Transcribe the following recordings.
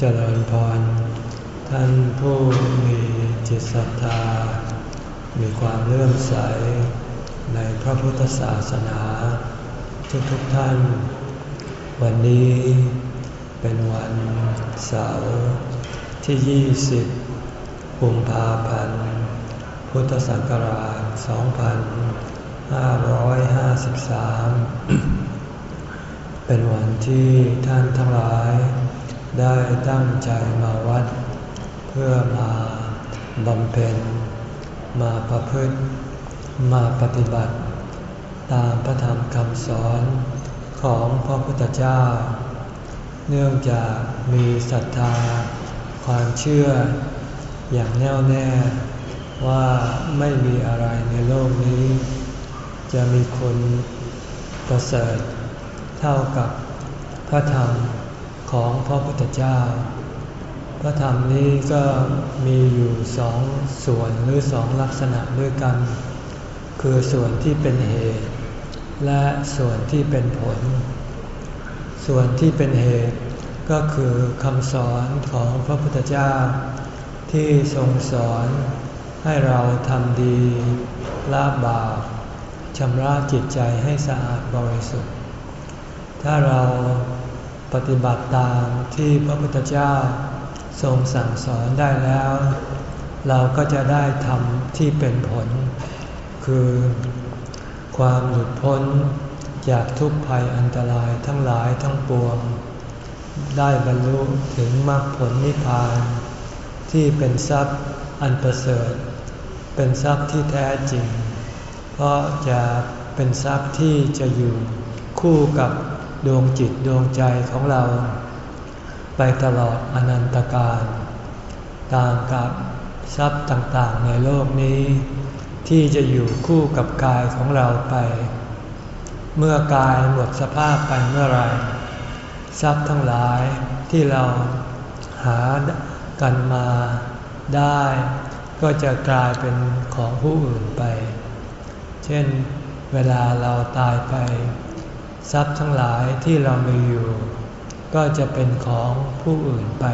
เจริญพร ท่านผู้มีจิตศรัทธา มีความเลื่อมใส ในพระพุทธศาสนา ทุกทุกท่าน วันนี้เป็นวันเสาร์ที่ 20 กุมภาพันธ์ พุทธศักราช 2553 เป็นวันที่ท่านทั้งหลาย ได้ตั้งใจมาวัด เพื่อมาบำเพ็ญ มาประพฤติ มาปฏิบัติ ตามพระธรรมคำสอนของพระพุทธเจ้า เนื่องจากมีศรัทธา ความเชื่อ อย่างแน่วแน่ว่าไม่มีอะไรในโลกนี้ จะมีคนประเสริฐ เท่ากับพระธรรม ของพระพุทธเจ้า พระธรรมนี้ก็มีอยู่สองส่วนหรือสองลักษณะด้วยกัน คือส่วนที่เป็นเหตุ และส่วนที่เป็นผล ส่วนที่เป็นเหตุก็คือคำสอนของพระพุทธเจ้า ที่ทรงสอนให้เราทำดีละบาปชำระจิตใจให้สะอาดบริสุทธิ์ ถ้าเรา ปฏิบัติตามที่พระพุทธเจ้าทรงสั่งสอนได้แล้ว เราก็จะได้ทำที่เป็นผล คือความหลุดพ้นจากทุกภัยอันตรายทั้งหลายทั้งปวง ได้บรรลุถึงมรรคผลนิพพาน ที่เป็นทรัพย์อันประเสริฐ เป็นทรัพย์ที่แท้จริง เพราะจะเป็นทรัพย์ที่จะอยู่คู่กับ ดวงจิตดวงใจของเรา ไปตลอดอนันตการต่างกับทรัพย์ต่างๆในโลกนี้ ที่จะอยู่คู่กับกายของเราไป เมื่อกายหมดสภาพไปเมื่อไรทรัพย์ทั้งหลายที่เราหากันมาได้ ก็จะกลายเป็นของผู้อื่นไป เช่นเวลาเราตายไป ทรัพย์ทั้งหลายที่เรามีอยู่ ก็จะเป็นของผู้อื่นไป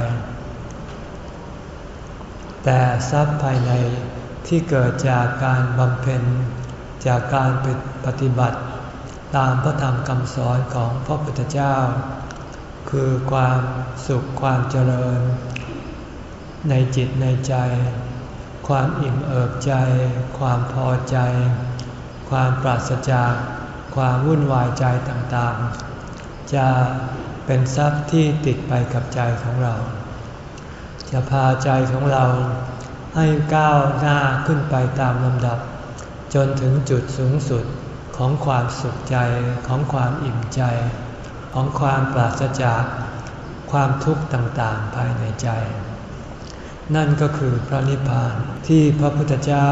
แต่ทรัพย์ภายในที่เกิดจากการบำเพ็ญ จากการปฏิบัติ ตามพระธรรมคำสอนของพระพุทธเจ้า คือความสุขความเจริญ ในจิตในใจ ความอิ่มเอิบใจ ความพอใจ ความปราศจาก ความวุ่นวายใจต่างๆ จะเป็นทรัพย์ที่ติดไปกับใจของเรา จะพาใจของเราให้ก้าวหน้าขึ้นไปตามลำดับ จนถึงจุดสูงสุดของความสุขใจของความอิ่มใจ ของความปราศจากความทุกข์ต่างๆภายในใจ นั่นก็คือพระนิพพานที่พระพุทธเจ้า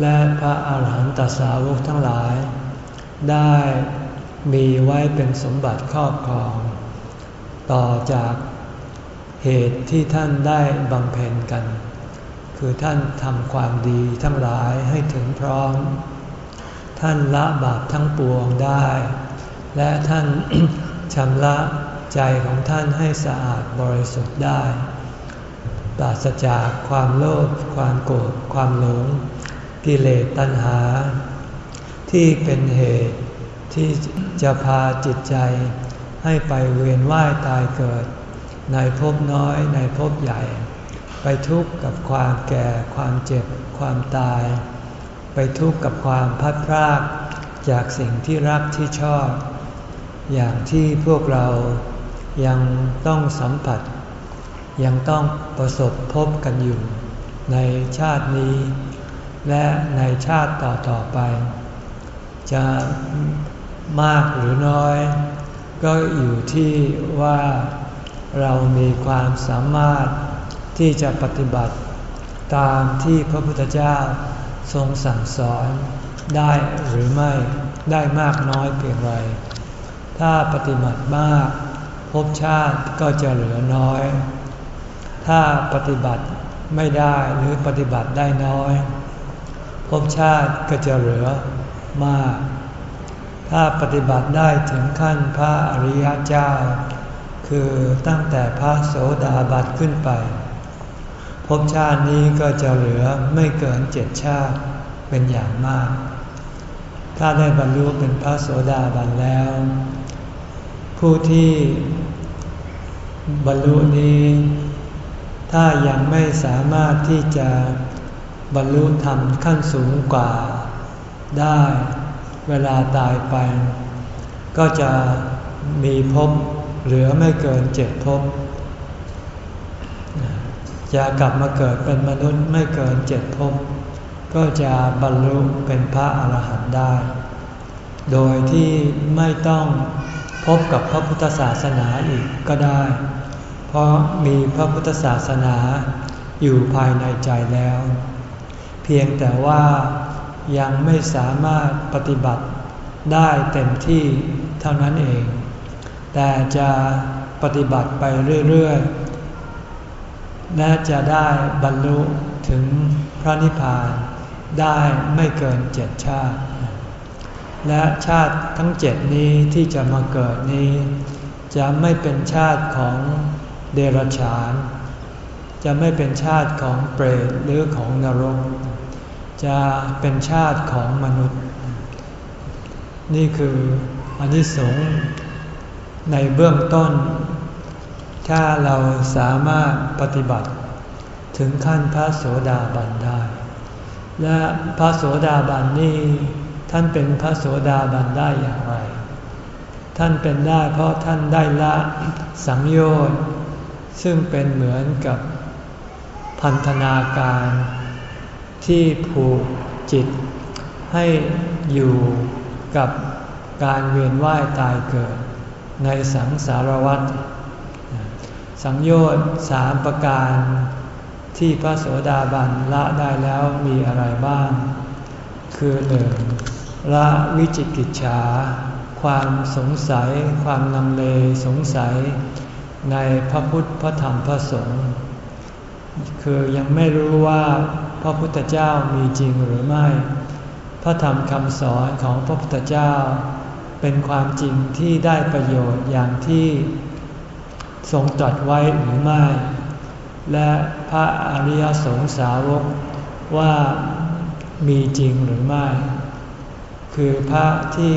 และพระอาหารหันตสาวกทั้งหลาย ได้มีไว้เป็นสมบัติครอบครอง ต่อจากเหตุที่ท่านได้บำเพ็ญกัน คือท่านทำความดีทั้งหลายให้ถึงพร้อม ท่านละบาปทั้งปวงได้ และท่านชำระใจของท่านให้สะอาดบริสุทธิ์ได้ ปราศจากความโลภความโกรธความหลง กิเลสตัณหา ที่เป็นเหตุที่จะพาจิตใจ ให้ไปเวียนว่ายตายเกิด ในภพน้อยในภพใหญ่ ไปทุกข์กับความแก่ความเจ็บความตาย ไปทุกข์กับความพัดพรากจากสิ่งที่รักที่ชอบ อย่างที่พวกเรายังต้องสัมผัส ยังต้องประสบพบกันอยู่ ในชาตินี้ และในชาติต่อๆไป จะมากหรือน้อย ก็อยู่ที่ว่าเรามีความสามารถที่จะปฏิบัติตามที่พระพุทธเจ้าทรงสั่งสอนได้หรือไม่ได้มากน้อยเพียงไร ถ้าปฏิบัติมากภพชาติก็จะเหลือน้อย ถ้าปฏิบัติไม่ได้หรือปฏิบัติได้น้อยภพชาติก็จะเหลือ มาก ถ้าปฏิบัติได้ถึงขั้นพระอริยเจ้า คือตั้งแต่พระโสดาบันขึ้นไป ภพชาตินี้ก็จะเหลือไม่เกินเจ็ดชาติเป็นอย่างมาก ถ้าได้บรรลุเป็นพระโสดาบันแล้ว ผู้ที่บรรลุนี้ ถ้ายังไม่สามารถที่จะบรรลุธรรมขั้นสูงกว่า ได้เวลาตายไป ก็จะมีภพเหลือไม่เกินเจ็ดภพจะกลับมาเกิดเป็นมนุษย์ไม่เกินเจ็ดภพก็จะบรรลุเป็นพระอาหารหันต์ได้ โดยที่ไม่ต้องพบกับพระพุทธศาสนาอีกก็ได้ เพราะมีพระพุทธศาสนาอยู่ภายในใจแล้ว เพียงแต่ว่า ยังไม่สามารถปฏิบัติได้เต็มที่เท่านั้นเอง แต่จะปฏิบัติไปเรื่อยๆและจะได้บรรลุถึงพระนิพพานได้ไม่เกินเจ็ดชาติ และชาติทั้งเจ็ดนี้ที่จะมาเกิดนี้ จะไม่เป็นชาติของเดรัจฉาน จะไม่เป็นชาติของเปรตหรือของนรก จะเป็นชาติของมนุษย์ นี่คืออนิสงส์ในเบื้องต้น ถ้าเราสามารถปฏิบัติ ถึงขั้นพระโสดาบันได้ และพระโสดาบันนี่ท่านเป็นพระโสดาบันได้อย่างไร ท่านเป็นได้เพราะท่านได้ละสังโยชน์ซึ่งเป็นเหมือนกับพันธนาการ ที่ผูกจิต ให้อยู่กับการเวียนว่ายตายเกิด ในสังสารวัฏสังโยชน์สามประการที่พระโสดาบันละได้แล้วมีอะไรบ้าง คือหนึ่งละวิจิกิจฉา ความสงสัย ความลังเลสงสัย ในพระพุทธพระธรรมพระสงฆ์คือยังไม่รู้ว่า พระพุทธเจ้ามีจริงหรือไม่ พระธรรมคำสอนของพระพุทธเจ้า เป็นความจริงที่ได้ประโยชน์อย่างที่ทรงตรัสไว้หรือไม่ และพระอริยสงสาวกว่ามีจริงหรือไม่ คือพระที่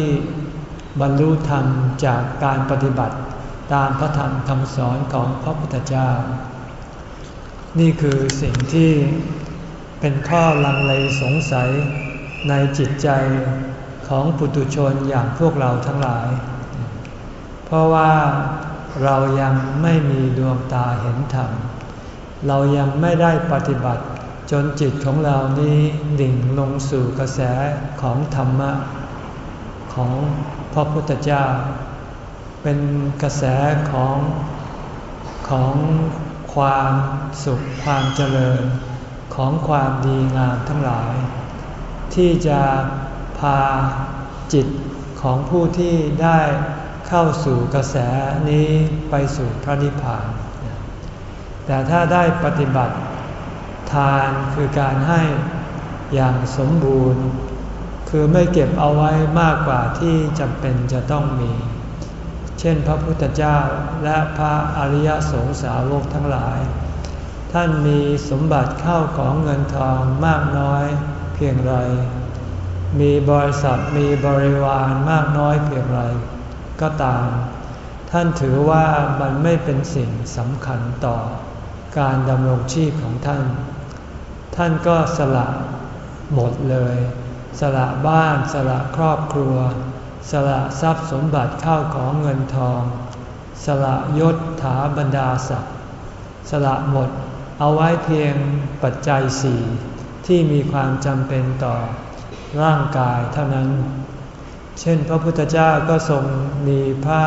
บรรลุธรรมจากการปฏิบัติตามพระธรรมคำสอนของพระพุทธเจ้า นี่คือสิ่งที่ เป็นข้อลังเลสงสัยในจิตใจของปุถุชนอย่างพวกเราทั้งหลาย เพราะว่าเรายังไม่มีดวงตาเห็นธรรม เรายังไม่ได้ปฏิบัติจนจิตของเรานี้ดิ่งลงสู่กระแสของธรรมะ ของพระพุทธเจ้า เป็นกระแสของของความสุขความเจริญ ของความดีงามทั้งหลาย ที่จะพาจิตของผู้ที่ได้เข้าสู่กระแสนี้ไปสู่พระนิพพาน แต่ถ้าได้ปฏิบัติทานคือการให้อย่างสมบูรณ์ คือไม่เก็บเอาไว้มากกว่าที่จำเป็นจะต้องมี เช่นพระพุทธเจ้าและพระอริยสงสาวกทั้งหลาย ท่านมีสมบัติเข้าของเงินทองมากน้อยเพียงไร มีบริษัทมีบริวารมากน้อยเพียงไร ก็ตาม ท่านถือว่ามันไม่เป็นสิ่งสำคัญต่อการดำรงชีพของท่าน ท่านก็สละหมดเลย สละบ้าน สละครอบครัว สละทรัพย์สมบัติเข้าของเงินทอง สละยศถาบรรดาศักดิ์สละหมด เอาไว้เพียงปัจจัยสี่ที่มีความจำเป็นต่อร่างกายเท่านั้น เช่นพระพุทธเจ้าก็ทรงมีพระ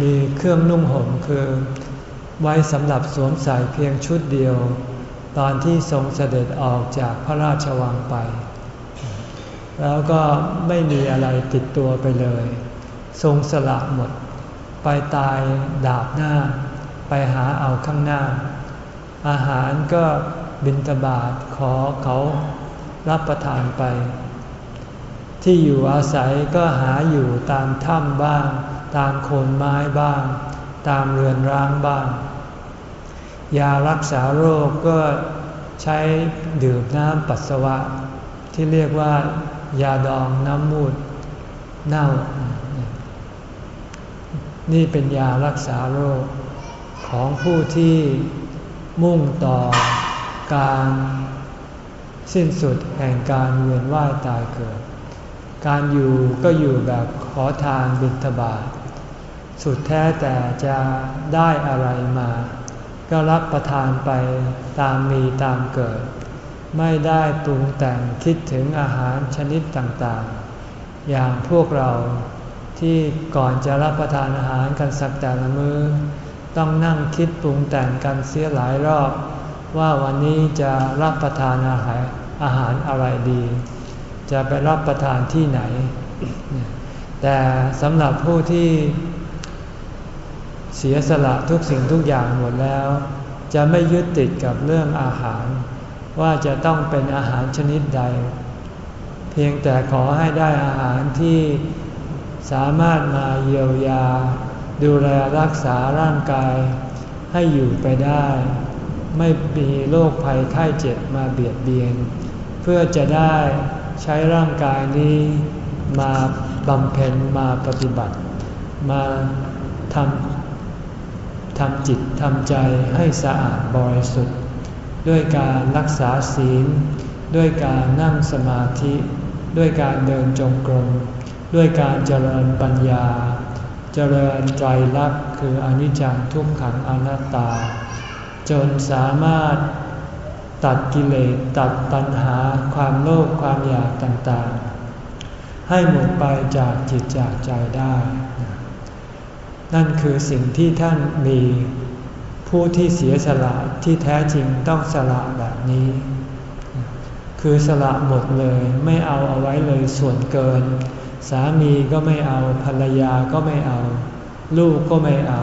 มีเครื่องนุ่งห่มคือ ไว้สำหรับสวมใส่เพียงชุดเดียว ตอนที่ทรงเสด็จออกจากพระราชวังไป แล้วก็ไม่มีอะไรติดตัวไปเลย ทรงสละหมด ไปตายดาบหน้า ไปหาเอาข้างหน้า อาหารก็บินตบาทขอเขารับประทานไป ที่อยู่อาศัยก็หาอยู่ตามถ้ำบ้าง ตามโคนไม้บ้าง ตามเรือนร้างบ้าง ยารักษาโรคก็ใช้ดื่มน้ำปัสสาวะ ที่เรียกว่ายาดองน้ำมูดเน่า นี่เป็นยารักษาโรค ของผู้ที่มุ่งต่อการสิ้นสุดแห่งการเวียนว่ายตายเกิด การอยู่ก็อยู่แบบขอทานบิณฑบาตสุดแท้แต่จะได้อะไรมา ก็รับประทานไปตามมีตามเกิด ไม่ได้ปรุงแต่งคิดถึงอาหารชนิดต่างๆ อย่างพวกเราที่ก่อนจะรับประทานอาหารกันสักแต่ละมือ้อ ต้องนั่งคิดปรุงแต่งกันเสียหลายรอบ ว่าวันนี้จะรับประทานอาหารอาหารอะไรดี จะไปรับประทานที่ไหน แต่สำหรับผู้ที่เสียสละทุกสิ่งทุกอย่างหมดแล้ว จะไม่ยึดติดกับเรื่องอาหาร ว่าจะต้องเป็นอาหารชนิดใด เพียงแต่ขอให้ได้อาหารที่สามารถมาเยียวยา ดูแลรักษาร่างกายให้อยู่ไปได้ ไม่มีโรคภัยไข้เจ็บมาเบียดเบียน เพื่อจะได้ใช้ร่างกายนี้มาบำเพ็ญมาปฏิบัติ มาทำทำจิตทำใจให้สะอาดบริสุทธิ์ ด้วยการรักษาศีล ด้วยการนั่งสมาธิ ด้วยการเดินจงกรม ด้วยการเจริญปัญญา จริญใจรักคืออนิจจังทุกขังอนัตตา จนสามารถตัดกิเลสตัดตัณหาความโลภความอยากต่างๆ ให้หมดไปจากจิตจากใจได้ นั่นคือสิ่งที่ท่านมีผู้ที่เสียสละที่แท้จริงต้องสละแบบนี้ คือสละหมดเลยไม่เอาเอาไว้เลยส่วนเกิน สามีก็ไม่เอา ภรรยาก็ไม่เอา ลูกก็ไม่เอา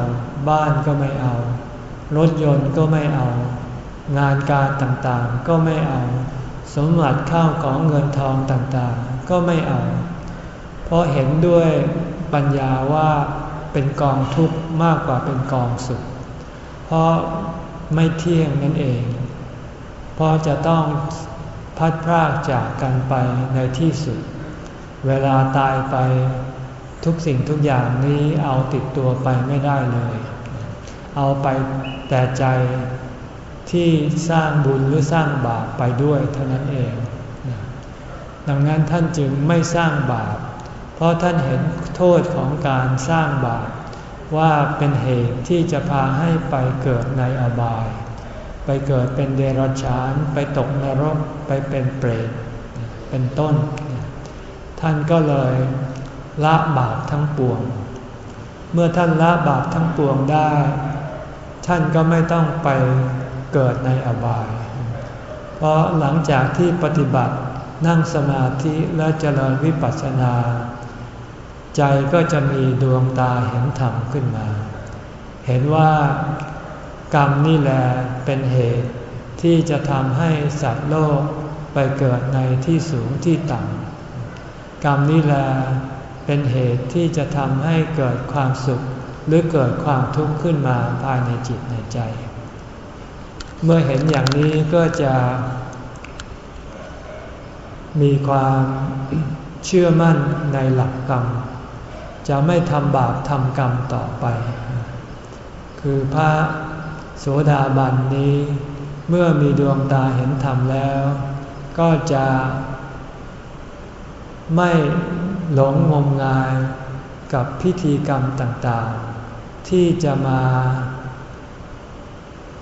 บ้านก็ไม่เอา รถยนต์ก็ไม่เอา งานการต่างๆก็ไม่เอา สมบัติข้าวของเงินทองต่างๆ ก็ไม่เอา เพราะเห็นด้วยปัญญาว่าเป็นกองทุกข์มากกว่าเป็นกองสุข เพราะไม่เที่ยงนั่นเอง เพราะจะต้องพัดพรากจากกันไปในที่สุด เวลาตายไปทุกสิ่งทุกอย่างนี้เอาติดตัวไปไม่ได้เลย เอาไปแต่ใจที่สร้างบุญหรือสร้างบาปไปด้วยเท่านั้นเอง ดังนั้นท่านจึงไม่สร้างบาป เพราะท่านเห็นโทษของการสร้างบาป ว่าเป็นเหตุที่จะพาให้ไปเกิดในอบาย ไปเกิดเป็นเดรัจฉาน ไปตกนรก ไปเป็นเปรต เป็นต้น ท่านก็เลยละบาปทั้งปวง เมื่อท่านละบาปทั้งปวงได้ ท่านก็ไม่ต้องไปเกิดในอบาย เพราะหลังจากที่ปฏิบัตินั่งสมาธิและเจริญวิปัสสนา ใจก็จะมีดวงตาเห็นธรรมขึ้นมา เห็นว่ากรรมนี่แหละเป็นเหตุที่จะทำให้สัตว์โลกไปเกิดในที่สูงที่ต่ำ กรรมนี่แหละเป็นเหตุที่จะทำให้เกิดความสุขหรือเกิดความทุกข์ขึ้นมาภายในจิตในใจ เมื่อเห็นอย่างนี้ก็จะมีความเชื่อมั่นในหลักกรรม จะไม่ทำบาปทำกรรมต่อไป คือพระโสดาบันนี้ เมื่อมีดวงตาเห็นธรรมแล้ว ก็จะ ไม่หลงงมงายกับพิธีกรรมต่างๆ ที่จะมา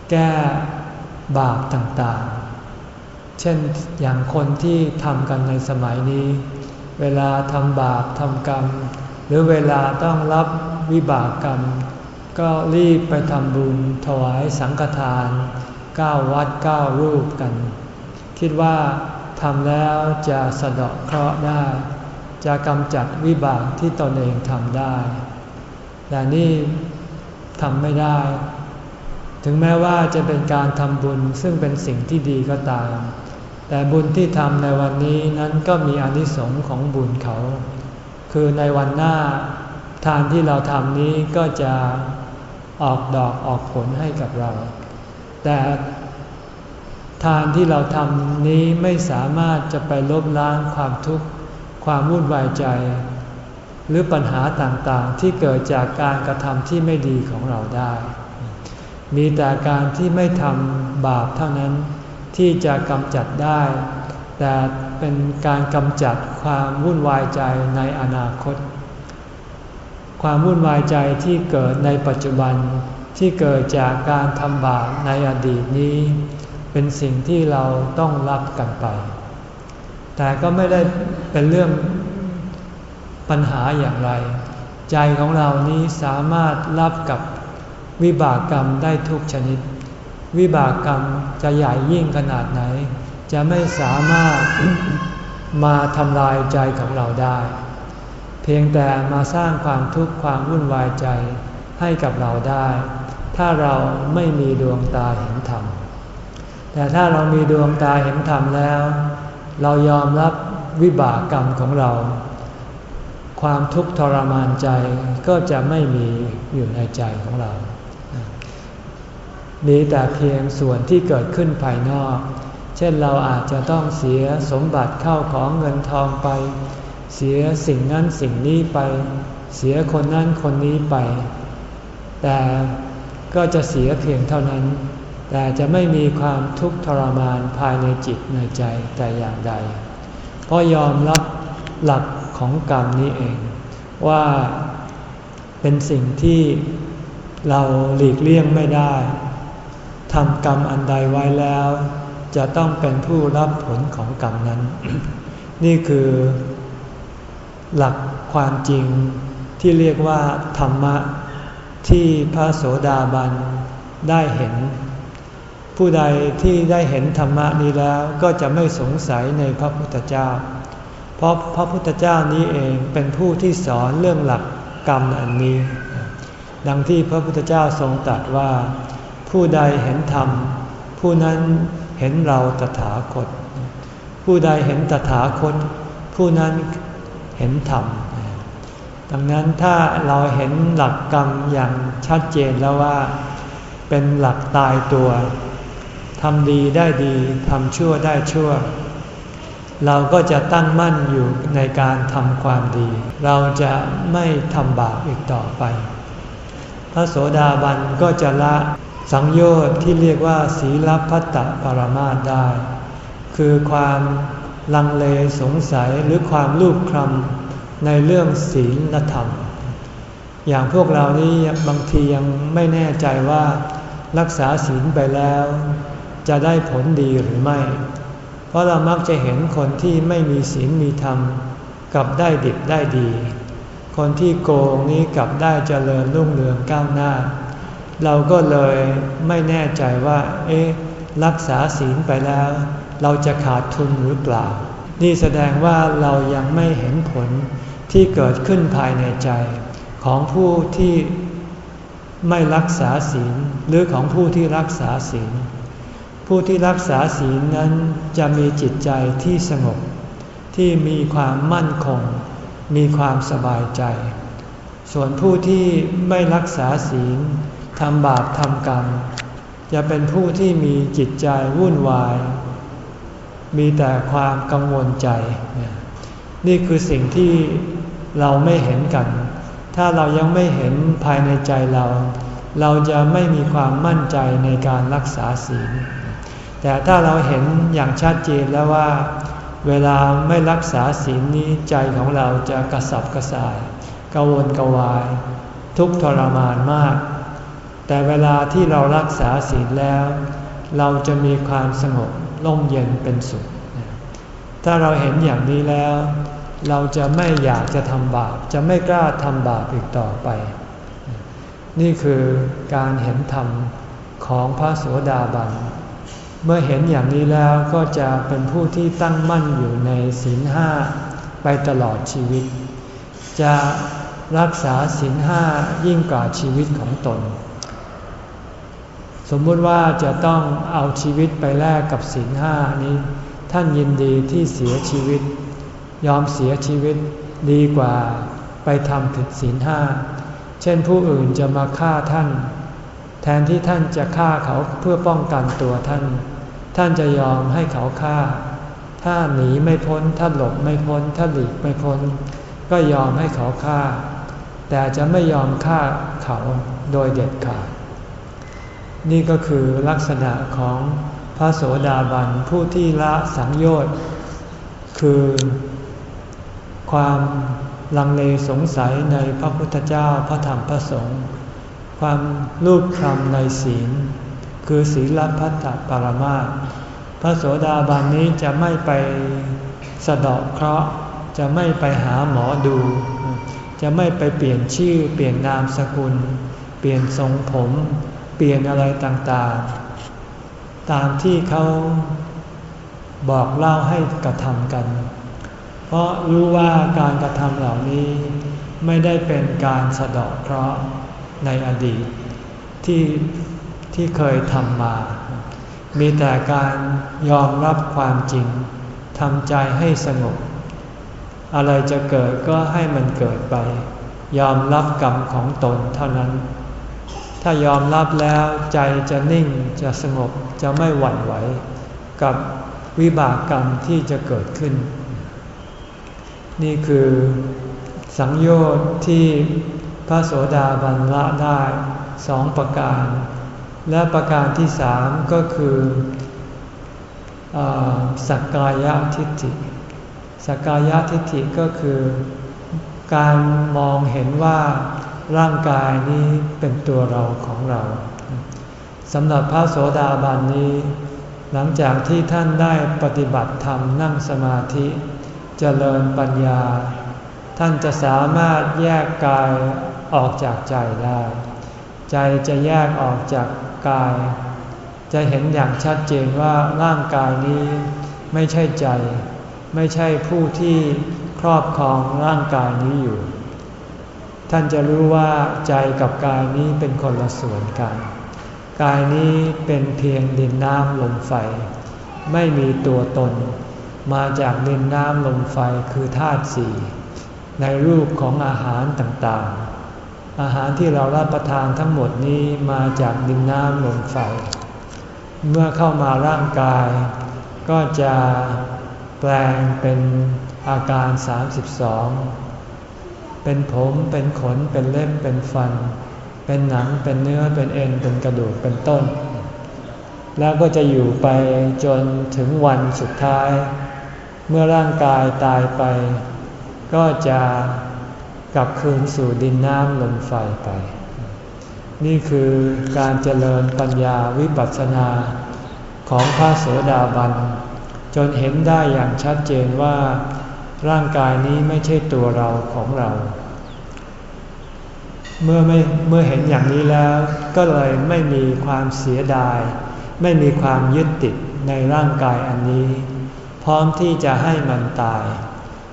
แก้บาปต่างๆ เช่นอย่างคนที่ทำกันในสมัยนี้ เวลาทำบาปทำกรรม หรือเวลาต้องรับวิบากกรรม ก็รีบไปทำบุญถวายสังฆทานก้าวัดก้ารูปกัน คิดว่า ทำแล้วจะสะเดาะเคราะห์ได้ จะกำจัดวิบากที่ตนเองทำได้ แต่นี่ทำไม่ได้ ถึงแม้ว่าจะเป็นการทำบุญซึ่งเป็นสิ่งที่ดีก็ตาม แต่บุญที่ทำในวันนี้นั้นก็มีอนิสงค์ของบุญเขา คือในวันหน้าทานที่เราทำนี้ก็จะออกดอกออกผลให้กับเรา แต่ ทานที่เราทำนี้ไม่สามารถจะไปลบล้างความทุกข์ ความวุ่นวายใจ หรือปัญหาต่างๆ ที่เกิดจากการกระทำที่ไม่ดีของเราได้ มีแต่การที่ไม่ทำบาปเท่านั้นที่จะกำจัดได้ แต่เป็นการกำจัดความวุ่นวายใจในอนาคต ความวุ่นวายใจที่เกิดในปัจจุบันที่เกิดจากการทำบาปในอดีตนี้ เป็นสิ่งที่เราต้องรับกันไป แต่ก็ไม่ได้เป็นเรื่องปัญหาอย่างไร ใจของเรานี้สามารถรับกับวิบากกรรมได้ทุกชนิด วิบากกรรมจะใหญ่ยิ่งขนาดไหน จะไม่สามารถมาทำลายใจของเราได้ เพียงแต่มาสร้างความทุกข์ความวุ่นวายใจให้กับเราได้ ถ้าเราไม่มีดวงตาเห็นธรรม แต่ถ้าเรามีดวงตาเห็นธรรมแล้ว เรายอมรับวิบากกรรมของเรา ความทุกข์ทรมานใจก็จะไม่มีอยู่ในใจของเรา มีแต่เพียงส่วนที่เกิดขึ้นภายนอก เช่นเราอาจจะต้องเสียสมบัติเข้าของเงินทองไป เสียสิ่งนั้นสิ่งนี้ไป เสียคนนั้นคนนี้ไป แต่ก็จะเสียเพียงเท่านั้น แต่จะไม่มีความทุกข์ทรมานภายในจิตในใจแต่อย่างใด เพราะยอมรับหลักของกรรมนี้เอง ว่าเป็นสิ่งที่เราหลีกเลี่ยงไม่ได้ทำกรรมอันใดไว้แล้ว จะต้องเป็นผู้รับผลของกรรมนั้น นี่คือหลักความจริงที่เรียกว่าธรรมะที่พระโสดาบันได้เห็น ผู้ใดที่ได้เห็นธรรมะนี้แล้วก็จะไม่สงสัยในพระพุทธเจ้า เพราะพระพุทธเจ้านี้เองเป็นผู้ที่สอนเรื่องหลักกรรมอันนี้ ดังที่พระพุทธเจ้าทรงตรัสว่า ผู้ใดเห็นธรรม ผู้นั้นเห็นเราตถาคต ผู้ใดเห็นตถาคต ผู้นั้นเห็นธรรม ดังนั้นถ้าเราเห็นหลักกรรมอย่างชัดเจนแล้วว่า เป็นหลักตายตัว ทำดีได้ดีทำชั่วได้ชั่ว เราก็จะตั้งมั่นอยู่ในการทำความดี เราจะไม่ทำบาปอีกต่อไป พระโสดาบันก็จะละสังโยชน์ที่เรียกว่าศีลพัตตปรมาตได้ คือความลังเลสงสัยหรือความรูปคลำในเรื่องศีลธรรม อย่างพวกเรานี้บางทียังไม่แน่ใจว่ารักษาศีลไปแล้ว จะได้ผลดีหรือไม่ เพราะเรามักจะเห็นคนที่ไม่มีศีลมีธรรมกับได้ดิบได้ดี คนที่โกงนี้กับได้เจริญรุ่งเรืองก้าวหน้า เราก็เลยไม่แน่ใจว่า เอ๊ะ รักษาศีลไปแล้ว เราจะขาดทุนหรือเปล่า นี่แสดงว่าเรายังไม่เห็นผลที่เกิดขึ้นภายในใจ ของผู้ที่ไม่รักษาศีลหรือของผู้ที่รักษาศีล ผู้ที่รักษาศีลนั้นจะมีจิตใจที่สงบ ที่มีความมั่นคง มีความสบายใจ ส่วนผู้ที่ไม่รักษาศีลทำบาปทำกรรม จะเป็นผู้ที่มีจิตใจวุ่นวาย มีแต่ความกังวลใจ นี่คือสิ่งที่เราไม่เห็นกัน ถ้าเรายังไม่เห็นภายในใจเรา เราจะไม่มีความมั่นใจในการรักษาศีล แต่ถ้าเราเห็นอย่างชัดเจนแล้วว่า เวลาไม่รักษาศีลนี้ใจของเราจะกระสับกระส่ายกังวลกวาย ทุกทรมานมาก แต่เวลาที่เรารักษาศีลแล้ว เราจะมีความสงบร่มเย็นเป็นสุข ถ้าเราเห็นอย่างนี้แล้ว เราจะไม่อยากจะทำบาป จะไม่กล้าทำบาปอีกต่อไป นี่คือการเห็นธรรมของพระโสดาบัน เมื่อเห็นอย่างนี้แล้วก็จะเป็นผู้ที่ตั้งมั่นอยู่ในศีลห้าไปตลอดชีวิต จะรักษาศีลห้ายิ่งกว่าชีวิตของตน สมมุติว่าจะต้องเอาชีวิตไปแลกกับศีลห้านี้ ท่านยินดีที่เสียชีวิต ยอมเสียชีวิตดีกว่าไปทำผิดศีลห้า เช่นผู้อื่นจะมาฆ่าท่าน แทนที่ท่านจะฆ่าเขาเพื่อป้องกันตัวท่าน ท่านจะยอมให้เขาฆ่า ถ้าหนีไม่พ้น ถ้าหลบไม่พ้น ถ้าหลีกไม่พ้น ก็ยอมให้เขาฆ่า แต่จะไม่ยอมฆ่าเขาโดยเด็ดขาด นี่ก็คือลักษณะของพระโสดาบันผู้ที่ละสังโยชน์คือความลังเลสงสัยในพระพุทธเจ้าพระธรรมพระสงฆ์ความรูปคำในศีล คือศีลพัฒปรมาพระโสดาบันนี้จะไม่ไปสะดอกเคราะห์ จะไม่ไปหาหมอดู จะไม่ไปเปลี่ยนชื่อ เปลี่ยนนามสกุล เปลี่ยนทรงผม เปลี่ยนอะไรต่างๆ ตามที่เขาบอกเล่าให้กระทำกัน เพราะรู้ว่าการกระทำเหล่านี้ไม่ได้เป็นการสะดอกเคราะห์ในอดีต ที่ ที่เคยทำมา มีแต่การยอมรับความจริงทำใจให้สงบ อะไรจะเกิดก็ให้มันเกิดไป ยอมรับกรรมของตนเท่านั้น ถ้ายอมรับแล้วใจจะนิ่งจะสงบจะไม่หวั่นไหว กับวิบากกรรมที่จะเกิดขึ้น นี่คือสังโยชน์ที่พระโสดาบันละได้สองประการ และประการที่สามก็คืออสักกายทิฏฐิสักกายทิฏฐิก็คือ การมองเห็นว่าร่างกายนี้เป็นตัวเราของเราสำหรับพระโสดาบันนี้ หลังจากที่ท่านได้ปฏิบัติธรรมนั่งสมาธิจเจริญปัญญา ท่านจะสามารถแยกกายออกจากใจได้ ใจจะแยกออกจาก กาย จะเห็นอย่างชัดเจนว่าร่างกายนี้ไม่ใช่ใจ ไม่ใช่ผู้ที่ครอบครองร่างกายนี้อยู่ ท่านจะรู้ว่าใจกับกายนี้เป็นคนละส่วนกัน กายนี้เป็นเพียงดินน้ำลมไฟ ไม่มีตัวตน มาจากดินน้ำลมไฟคือธาตุสี่ในรูปของอาหารต่างๆ อาหารที่เรารับประทานทั้งหมดนี้มาจากดินน้ำลมไฟ เมื่อเข้ามาร่างกาย ก็จะแปลงเป็นอาการ 32 เป็นผม เป็นขน เป็นเล็บ เป็นฟัน เป็นหนัง เป็นเนื้อ เป็นเอ็น เป็นกระดูก เป็นต้น แล้วก็จะอยู่ไปจนถึงวันสุดท้าย เมื่อร่างกายตายไป ก็จะ กลับคืนสู่ดินน้ำลมไฟไป นี่คือการเจริญปัญญาวิปัสสนาของพระโสดาบัน จนเห็นได้อย่างชัดเจนว่า ร่างกายนี้ไม่ใช่ตัวเราของเรา เมื่อไม่เมื่อเห็นอย่างนี้แล้วก็เลยไม่มีความเสียดาย ไม่มีความยึดติดในร่างกายอันนี้ พร้อมที่จะให้มันตาย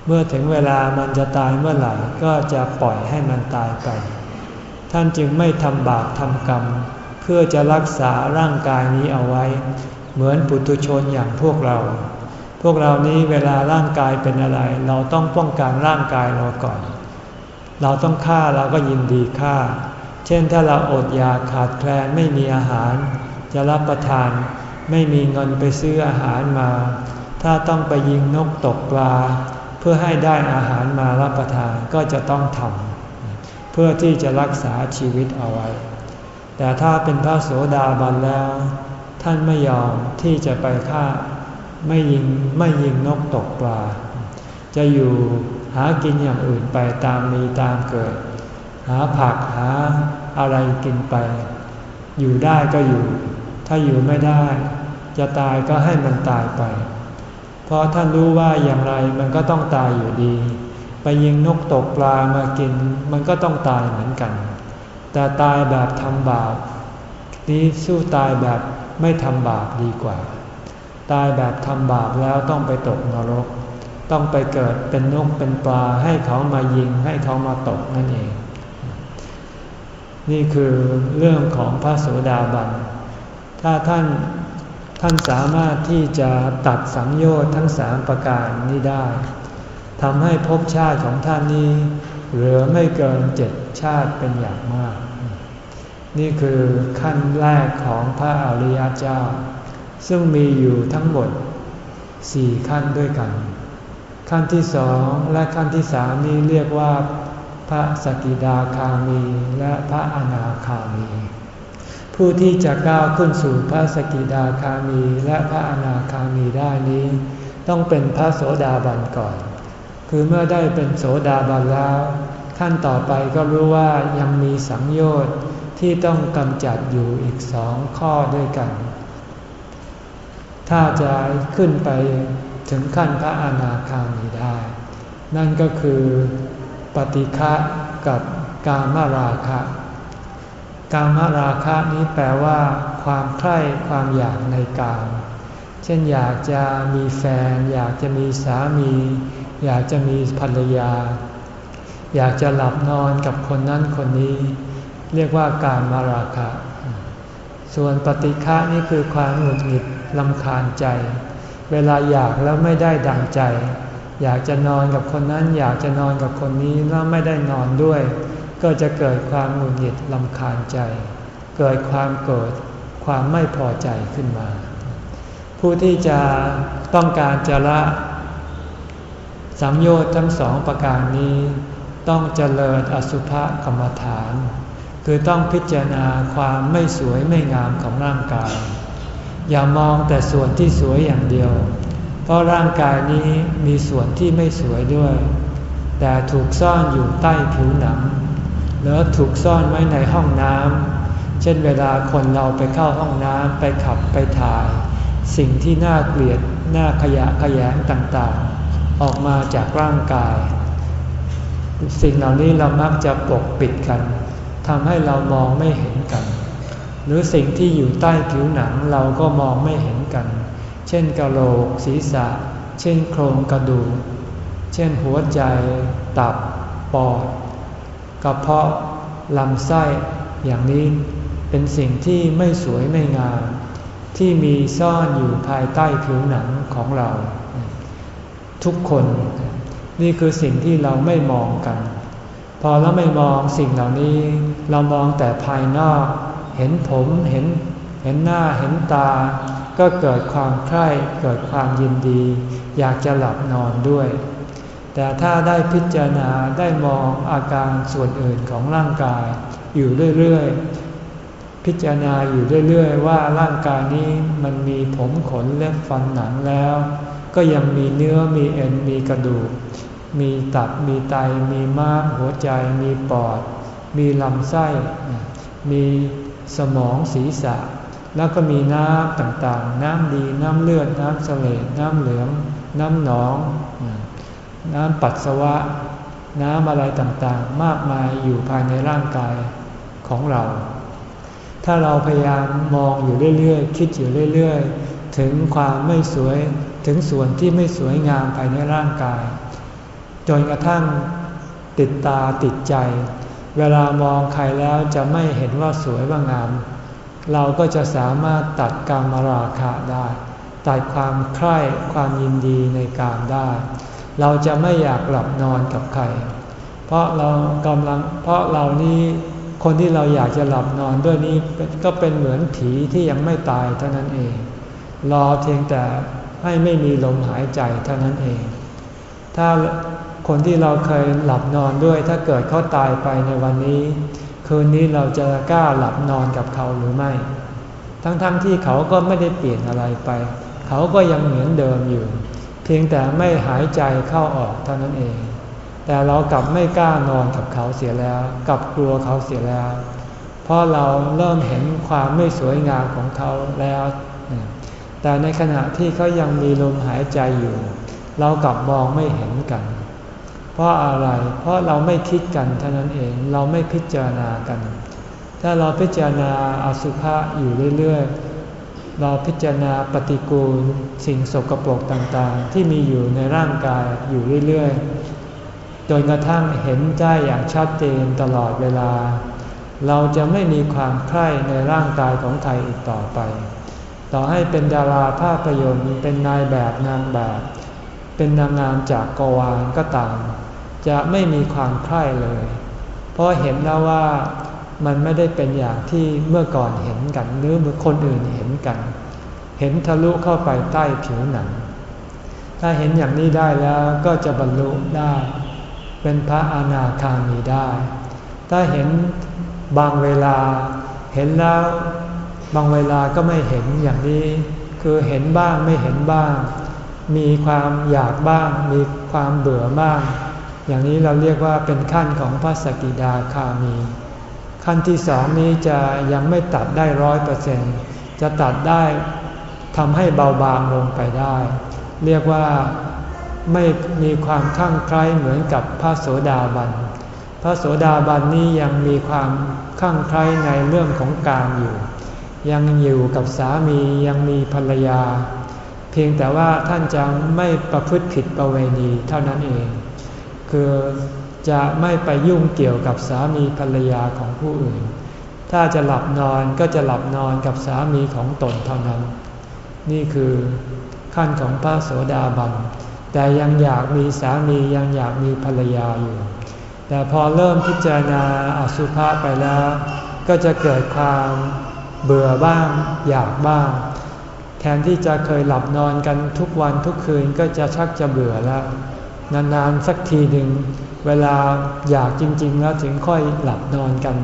เมื่อถึงเวลามันจะตายเมื่อไหร่ก็จะปล่อยให้มันตายไป ท่านจึงไม่ทำบาปทำกรรม เพื่อจะรักษาร่างกายนี้เอาไว้ เหมือนปุถุชนอย่างพวกเรา พวกเรานี้เวลาร่างกายเป็นอะไร เราต้องป้องกันร่างกายเราก่อน เราต้องฆ่าเราก็ยินดีฆ่า เช่นถ้าเราอดอยากขาดแคลนไม่มีอาหาร จะรับประทานไม่มีเงินไปซื้ออาหารมา ถ้าต้องไปยิงนกตกปลา เพื่อให้ได้อาหารมารับประทานก็จะต้องทำเพื่อที่จะรักษาชีวิตเอาไว้ แต่ถ้าเป็นพระโสดาบันแล้ว ท่านไม่ยอมที่จะไปฆ่าไม่ยิงไม่ยิงนกตกปลา จะอยู่หากินอย่างอื่นไปตามมีตามเกิด หาผักหาอะไรกินไป อยู่ได้ก็อยู่ ถ้าอยู่ไม่ได้ จะตายก็ให้มันตายไป เพราะท่านรู้ว่าอย่างไรมันก็ต้องตายอยู่ดี ไปยิงนกตกปลามากิน มันก็ต้องตายเหมือนกัน แต่ตายแบบทำบาปนี้สู้ตายแบบไม่ทำบาปดีกว่า ตายแบบทำบาปแล้วต้องไปตกนรก ต้องไปเกิดเป็นนกเป็นปลาให้เขามายิงให้เขามาตกนั่นเอง นี่คือเรื่องของพระโสดาบัน ถ้าท่าน ท่านสามารถที่จะตัดสังโยชน์ทั้งสามประการนี้ได้ทำให้ภพชาติของท่านนี้เหลือไม่เกินเจ็ดชาติเป็นอย่างมาก นี่คือขั้นแรกของพระอริยเจ้า ซึ่งมีอยู่ทั้งหมดสี่ขั้นด้วยกัน ขั้นที่สองและขั้นที่สามนี้เรียกว่า พระสกิดาคามีและพระอนาคามี ผู้ที่จะก้าวขึ้นสู่พระสกิดาคามีและพระอนาคามีได้นี้ ต้องเป็นพระโสดาบันก่อน คือเมื่อได้เป็นโสดาบันแล้วขั้นต่อไปก็รู้ว่ายังมีสังโยชน์ที่ต้องกำจัดอยู่อีกสองข้อด้วยกัน ถ้าจะขึ้นไปถึงขั้นพระอนาคามีได้ นั่นก็คือปฏิฆะกับกามราคะ กามราคะนี้แปลว่า ความใคร่ความอยากในกาม เช่นอยากจะมีแฟน อยากจะมีสามี อยากจะมีภรรยา อยากจะหลับนอนกับคนนั้นคนนี้ เรียกว่าการมาราคะ ส่วนปฏิฆะนี่คือความหงุดหงิดลำคาญใจ เวลาอยากแล้วไม่ได้ดังใจ อยากจะนอนกับคนนั้น อยากจะนอนกับคนนี้แล้วไม่ได้นอนด้วย ก็จะเกิดความหงุดหงิดลำคาญใจ เกิดความเกิดความไม่พอใจขึ้นมา ผู้ที่จะต้องการจะละสัมโยชน์ทั้งสองประการนี้ ต้องเจริญอสุภกรรมฐาน คือต้องพิจารณาความไม่สวยไม่งามของร่างกาย อย่ามองแต่ส่วนที่สวยอย่างเดียว เพราะร่างกายนี้มีส่วนที่ไม่สวยด้วย แต่ถูกซ่อนอยู่ใต้ผิวหนัง หรือถูกซ่อนไว้ในห้องน้ำเช่นเวลาคนเราไปเข้าห้องน้ำไปขับไปถ่าย สิ่งที่น่าเกลียดน่าขยะขยงต่างๆ ออกมาจากร่างกาย สิ่งเหล่านี้เรามักจะปกปิดกันทำให้เรามองไม่เห็นกัน หรือสิ่งที่อยู่ใต้ผิวหนังเราก็มองไม่เห็นกัน เช่นกะโหลกศีรษะ เช่นโครงกระดูก เช่นหัวใจ ตับ ปอด กระเพาะลำไส้อย่างนี้เป็นสิ่งที่ไม่สวยไม่งาม ที่มีซ่อนอยู่ภายใต้ผิวหนังของเรา ทุกคนนี่คือสิ่งที่เราไม่มองกัน พอเราไม่มองสิ่งเหล่านี้ เรามองแต่ภายนอก เห็นผมเห็นเห็นหน้าเห็นตา ก็เกิดความใคร่เกิดความยินดี อยากจะหลับนอนด้วย แต่ถ้าได้พิจารณาได้มองอาการส่วนอื่นของร่างกาย อยู่เรื่อยๆ พิจารณาอยู่เรื่อยๆ ว่าร่างกายนี้มันมีผมขนเล็บฟันหนังแล้ว ก็ยังมีเนื้อมีเอ็นมีกระดูก มีตับมีไตมีม้ามหัวใจ มีปอด มีลำไส้ มีสมองศีรษะ แล้วก็มีน้ำต่างๆ น้ำดีน้ำเลือดน้ำเสลดน้ำเหลือง น้ำหนอง น้ำปัสสาวะ น้ำอะไรต่างๆ มากมายอยู่ภายในร่างกายของเรา ถ้าเราพยายามมองอยู่เรื่อยๆ คิดอยู่เรื่อยๆ ถึงความไม่สวย ถึงส่วนที่ไม่สวยงามภายในร่างกาย จนกระทั่งติดตาติดใจ เวลามองใครแล้วจะไม่เห็นว่าสวยว่างาม เราก็จะสามารถตัดกามราคะได้ ตัดความใคร่ความยินดีในกามได้ เราจะไม่อยากหลับนอนกับใคร เพราะเรากำลังเพราะเรานี้คนที่เราอยากจะหลับนอนด้วยนี้ก็เป็นเหมือนผีที่ยังไม่ตายเท่านั้นเอง รอเพียงแต่ให้ไม่มีลมหายใจเท่านั้นเอง ถ้าคนที่เราเคยหลับนอนด้วย ถ้าเกิดเขาตายไปในวันนี้ คืนนี้เราจะกล้าหลับนอนกับเขาหรือไม่ ทั้งๆทที่เขาก็ไม่ได้เปลี่ยนอะไรไป เขาก็ยังเหมือนเดิมอยู่ พียงแต่ไม่หายใจเข้าออกเท่านั้นเอง แต่เรากลับไม่กล้านอนกับเขาเสียแล้ว กลับกลัวเขาเสียแล้ว เพราะเราเริ่มเห็นความไม่สวยงามของเขาแล้ว แต่ในขณะที่เขายังมีลมหายใจอยู่ เรากลับมองไม่เห็นกัน เพราะอะไร เพราะเราไม่คิดกันเท่านั้นเอง เราไม่พิจารณากัน ถ้าเราพิจารณาอสุภะอยู่เรื่อยๆ เราพิจารณาปฏิกูลสิ่งสกปรกต่างๆ ที่มีอยู่ในร่างกายอยู่เรื่อยๆ จนกระทั่งเห็นได้อย่างชัดเจนตลอดเวลา เราจะไม่มีความใคร่ในร่างกายของใครอีกต่อไป ต่อให้เป็นดาราภาพยนตร์ เป็นนายแบบนางแบบ เป็นนางงามจากกวางก็ตาม จะไม่มีความใคร่เลย เพราะเห็นแล้วว่า มันไม่ได้เป็นอย่างที่เมื่อก่อนเห็นกัน หรือมือคนอื่นเห็นกัน เห็นทะลุเข้าไปใต้ผิวหนัง ถ้าเห็นอย่างนี้ได้แล้วก็จะบรรลุได้ เป็นพระอนาคามีได้ ถ้าเห็นบางเวลาเห็นแล้วบางเวลาก็ไม่เห็นอย่างนี้ คือเห็นบ้างไม่เห็นบ้าง มีความอยากบ้าง มีความเบื่อบ้าง อย่างนี้เราเรียกว่าเป็นขั้นของพระสกิดาคามี ขั้นที่สองนี้จะยังไม่ตัดได้ร้อยเปอร์เซ็นจะตัดได้ทำให้เบาบางลงไปได้ เรียกว่าไม่มีความข้างใคล้เหมือนกับพระโสดาบัน พระโสดาบันนี้ยังมีความข้างใคล้ในเรื่องของการอยู่ ยังอยู่กับสามียังมีภรรยา เพียงแต่ว่าท่านจะไม่ประพฤติผิดประเวณีเท่านั้นเอง คือ จะไม่ไปยุ่งเกี่ยวกับสามีภรรยาของผู้อื่น ถ้าจะหลับนอนก็จะหลับนอนกับสามีของตนเท่านั้น นี่คือขั้นของพระโสดาบัน แต่ยังอยากมีสามียังอยากมีภรรยาอยู่ แต่พอเริ่มพิจารณาอสุภะไปแล้ว ก็จะเกิดความเบื่อบ้างอยากบ้าง แทนที่จะเคยหลับนอนกันทุกวันทุกคืนก็จะชักจะเบื่อแล้ว นานๆสักทีหนึ่ง เวลาอยากจริง ๆ แล้วถึงค่อยหลับนอนกัน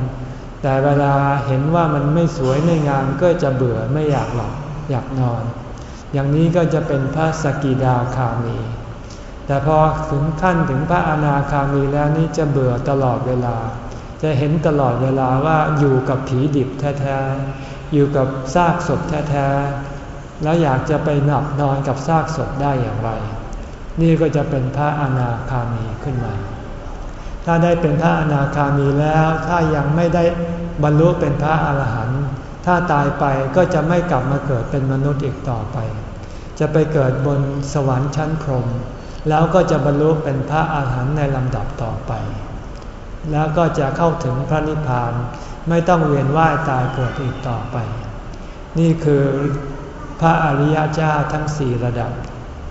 แต่เวลาเห็นว่ามันไม่สวยไม่งามก็จะเบื่อไม่อยากหลับอยากนอน อย่างนี้ก็จะเป็นพระสกิดาคามี แต่พอถึงขั้นถึงพระอนาคามีแล้วนี่จะเบื่อตลอดเวลา จะเห็นตลอดเวลาว่าอยู่กับผีดิบแท้ๆ อยู่กับซากศพแท้ๆ แล้วอยากจะไปหลับนอนกับซากศพได้อย่างไร นี่ก็จะเป็นพระอนาคามีขึ้นมา ถ้าได้เป็นพระอนาคามีแล้ว ถ้ายังไม่ได้บรรลุเป็นพระอาหารหันต์ถ้าตายไปก็จะไม่กลับมาเกิดเป็นมนุษย์อีกต่อไป จะไปเกิดบนสวรรค์ชั้นพรหมแล้วก็จะบรรลุเป็นพระอาหารหันต์ในลำดับต่อไป แล้วก็จะเข้าถึงพระนิพพานไม่ต้องเวียนว่ายตายเกิดอีกต่อไป นี่คือพระอริยเจ้าทั้งสี่ระดับ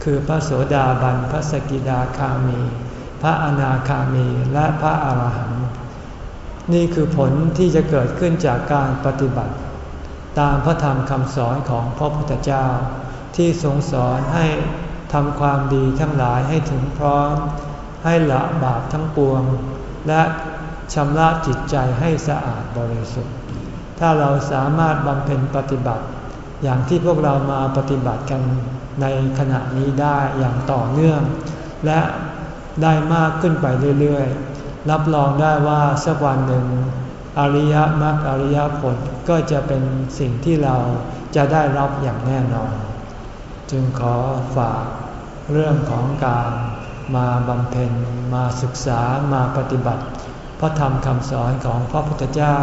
คือพระโสดาบัน พระสกิดาคามี ระอนาคามีและพระอาหารหันต์นี่คือผลที่จะเกิดขึ้นจากการปฏิบัติ ตามพระธรรมคำสอนของพระพุทธเจ้า ที่ทรงสอนให้ทำความดีทั้งหลายให้ถึงพร้อม ให้ละบาปทั้งปวง และชำระจิตใจให้สะอาดบริสุทธิ์ ถ้าเราสามารถบำเพ็ญปฏิบัติ อย่างที่พวกเรามาปฏิบัติกันในขณะนี้ได้อย่างต่อเนื่อง และ ได้มากขึ้นไปเรื่อยๆ รับรองได้ว่าสักวันหนึ่ง อริยมรรคอริยผลก็จะเป็นสิ่งที่เราจะได้รับอย่างแน่นอน จึงขอฝากเรื่องของการมาบำเพ็ญมาศึกษามาปฏิบัติ พระธรรมคำสอนของพระพุทธเจ้า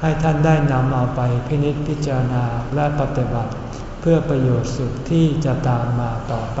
ให้ท่านได้นำเอาไปพินิจพิจารณาและปฏิบัติ เพื่อประโยชน์สุขที่จะตามมาต่อไป